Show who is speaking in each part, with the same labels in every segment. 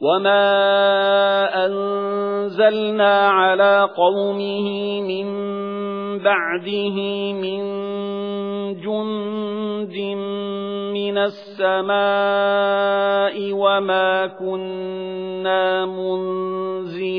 Speaker 1: وَمَا أَنزَلْنَا عَلَى قَوْمِهِ مِن بَعْدِهِ مِن جُندٍ مِّنَ السَّمَاءِ وَمَا كُنَّا مُنزِلِينَ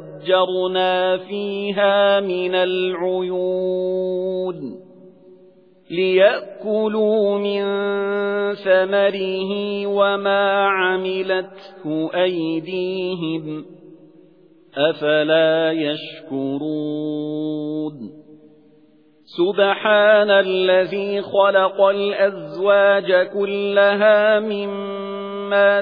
Speaker 1: فَجَّرْنَا فِيهَا مِنَ الْعُيُونِ لِيَأْكُلُوا مِنْ ثَمَرِهِ وَمَا عَمِلَتْهُ أَيْدِيهِمْ أَفَلَا يَشْكُرُونَ سُبْحَانَ الَّذِي خَلَقَ الْأَزْوَاجَ كُلَّهَا مِمَّا